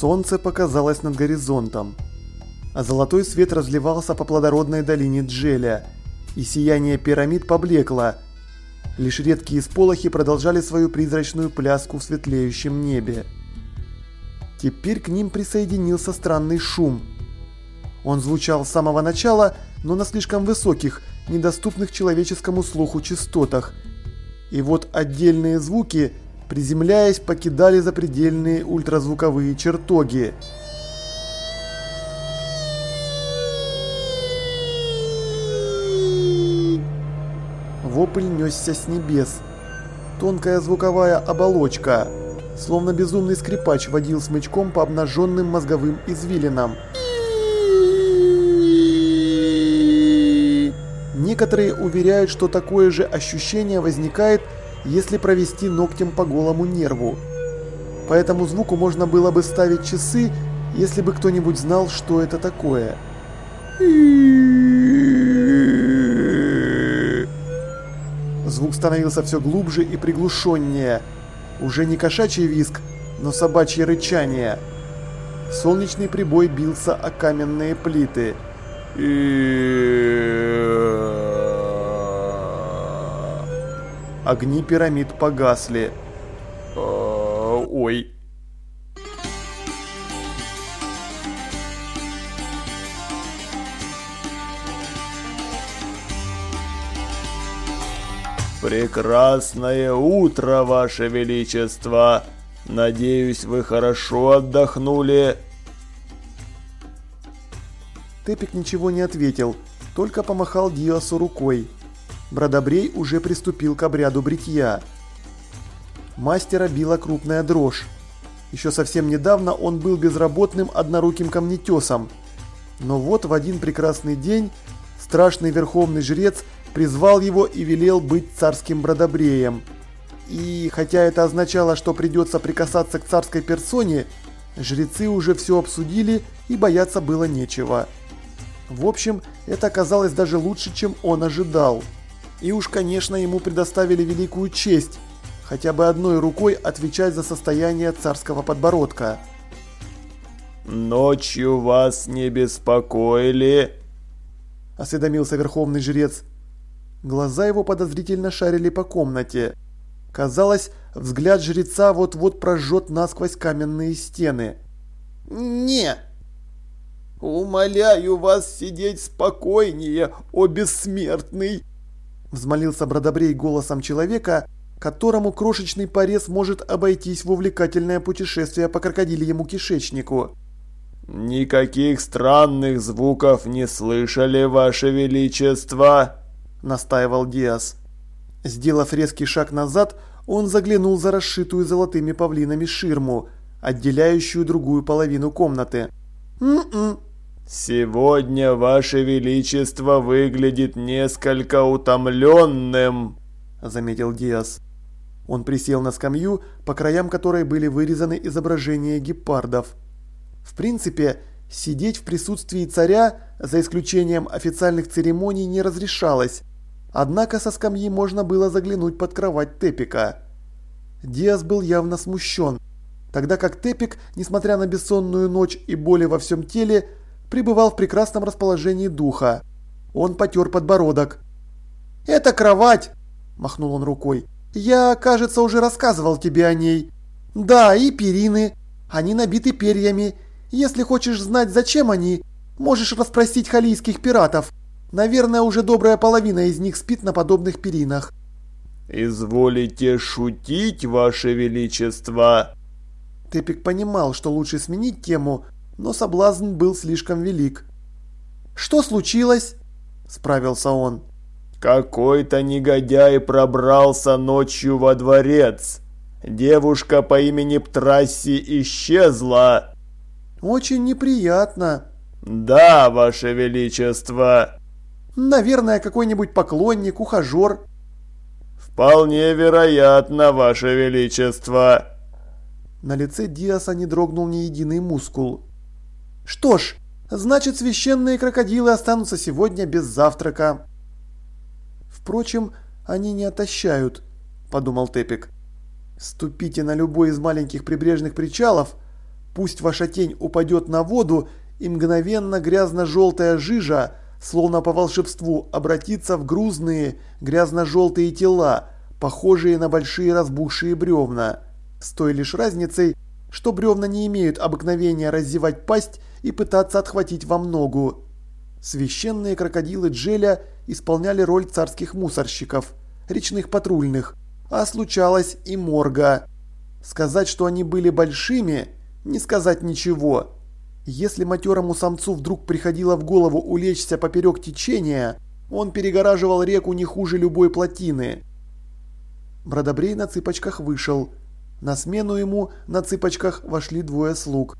Солнце показалось над горизонтом, а золотой свет разливался по плодородной долине Джеля, и сияние пирамид поблекло. Лишь редкие сполохи продолжали свою призрачную пляску в светлеющем небе. Теперь к ним присоединился странный шум. Он звучал с самого начала, но на слишком высоких, недоступных человеческому слуху частотах. И вот отдельные звуки – приземляясь, покидали запредельные ультразвуковые чертоги. Вопль несся с небес. Тонкая звуковая оболочка, словно безумный скрипач водил смычком по обнаженным мозговым извилинам. Некоторые уверяют, что такое же ощущение возникает если провести ногтем по голому нерву. По этому звуку можно было бы ставить часы, если бы кто-нибудь знал, что это такое. Звук становился все глубже и приглушеннее. Уже не кошачий виск, но собачье рычание. Солнечный прибой бился о каменные плиты. Огни пирамид погасли. Э, ой. Прекрасное утро, Ваше Величество! Надеюсь, вы хорошо отдохнули. Тепик ничего не ответил, только помахал Диасу рукой. Бродобрей уже приступил к обряду бритья. Мастера била крупная дрожь. Еще совсем недавно он был безработным одноруким камнетесом. Но вот в один прекрасный день страшный верховный жрец призвал его и велел быть царским бродобреем. И хотя это означало, что придется прикасаться к царской персоне, жрецы уже все обсудили и бояться было нечего. В общем, это оказалось даже лучше, чем он ожидал. И уж, конечно, ему предоставили великую честь хотя бы одной рукой отвечать за состояние царского подбородка. «Ночью вас не беспокоили?» – осведомился верховный жрец. Глаза его подозрительно шарили по комнате. Казалось, взгляд жреца вот-вот прожжет насквозь каменные стены. «Не!» «Умоляю вас сидеть спокойнее, о бессмертный!» Взмолился Бродобрей голосом человека, которому крошечный порез может обойтись в увлекательное путешествие по крокодильему кишечнику. «Никаких странных звуков не слышали, Ваше Величество!» – настаивал Диас. Сделав резкий шаг назад, он заглянул за расшитую золотыми павлинами ширму, отделяющую другую половину комнаты. «М-м», «Сегодня Ваше Величество выглядит несколько утомленным», – заметил Диас. Он присел на скамью, по краям которой были вырезаны изображения гепардов. В принципе, сидеть в присутствии царя, за исключением официальных церемоний, не разрешалось. Однако со скамьи можно было заглянуть под кровать Тепика. Диас был явно смущен, тогда как Тепик, несмотря на бессонную ночь и боли во всем теле, пребывал в прекрасном расположении духа. Он потер подбородок. «Это кровать!» – махнул он рукой. «Я, кажется, уже рассказывал тебе о ней. Да, и перины. Они набиты перьями. Если хочешь знать, зачем они, можешь расспросить халийских пиратов. Наверное, уже добрая половина из них спит на подобных перинах». «Изволите шутить, Ваше Величество?» Тепик понимал, что лучше сменить тему, но соблазн был слишком велик. «Что случилось?» – справился он. «Какой-то негодяй пробрался ночью во дворец. Девушка по имени Птрасси исчезла». «Очень неприятно». «Да, Ваше Величество». «Наверное, какой-нибудь поклонник, ухажер». «Вполне вероятно, Ваше Величество». На лице Диаса не дрогнул ни единый мускул. Что ж, значит священные крокодилы останутся сегодня без завтрака. Впрочем, они не отощают, подумал Тепик. Ступите на любой из маленьких прибрежных причалов, Пусть ваша тень упадет на воду, и мгновенно грязно-желтая жижа, словно по волшебству, обратится в грузные грязно-желтые тела, похожие на большие разбухшие бревна. С той лишь разницей, что бревна не имеют обыкновения раззевать пасть и пытаться отхватить вам ногу. Священные крокодилы Джеля исполняли роль царских мусорщиков, речных патрульных, а случалось и морга. Сказать, что они были большими, не сказать ничего. Если матерому самцу вдруг приходило в голову улечься поперек течения, он перегораживал реку не хуже любой плотины. Бродобрей на цыпочках вышел. На смену ему на цыпочках вошли двое слуг.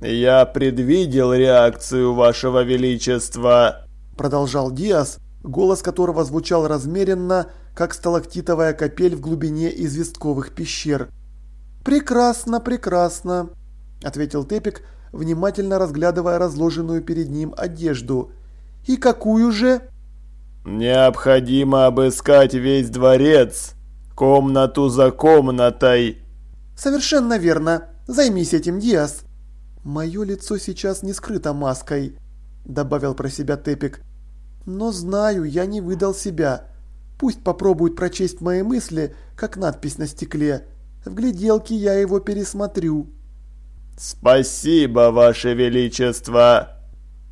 «Я предвидел реакцию вашего величества», – продолжал Диас, голос которого звучал размеренно, как сталактитовая капель в глубине известковых пещер. «Прекрасно, прекрасно», – ответил Тепик, внимательно разглядывая разложенную перед ним одежду. «И какую же?» «Необходимо обыскать весь дворец, комнату за комнатой». «Совершенно верно. Займись этим, Диас». «Мое лицо сейчас не скрыто маской», – добавил про себя Тепик. «Но знаю, я не выдал себя. Пусть попробуют прочесть мои мысли, как надпись на стекле. В гляделке я его пересмотрю». «Спасибо, Ваше Величество!»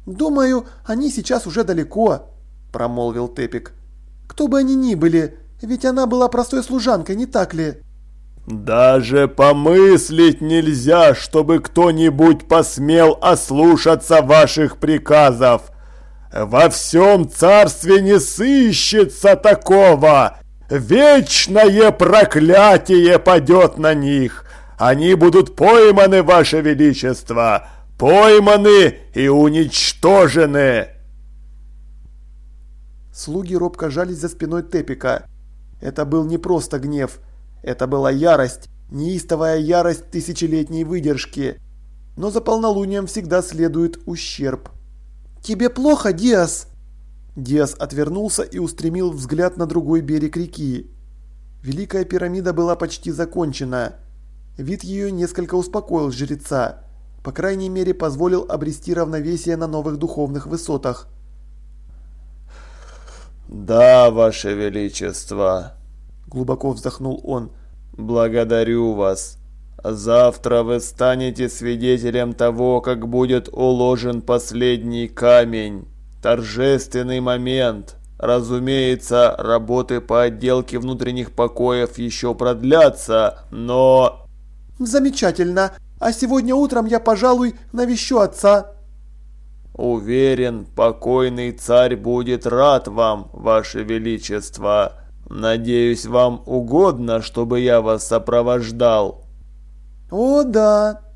«Думаю, они сейчас уже далеко», – промолвил Тепик. «Кто бы они ни были, ведь она была простой служанкой, не так ли?» «Даже помыслить нельзя, чтобы кто-нибудь посмел ослушаться ваших приказов! Во всем царстве не сыщется такого! Вечное проклятие падет на них! Они будут пойманы, ваше величество! Пойманы и уничтожены!» Слуги робко жались за спиной Тепика. Это был не просто гнев – это была ярость, неистовая ярость тысячелетней выдержки. Но за полнолунием всегда следует ущерб. «Тебе плохо, Диас?» Диас отвернулся и устремил взгляд на другой берег реки. Великая пирамида была почти закончена. Вид ее несколько успокоил жреца. По крайней мере, позволил обрести равновесие на новых духовных высотах. «Да, Ваше Величество», глубоко вздохнул он. Благодарю вас. Завтра вы станете свидетелем того, как будет уложен последний камень. Торжественный момент. Разумеется, работы по отделке внутренних покоев еще продлятся, но... Замечательно. А сегодня утром я, пожалуй, навещу отца. Уверен, покойный царь будет рад вам, ваше величество. «Надеюсь, вам угодно, чтобы я вас сопровождал?» «О, да!»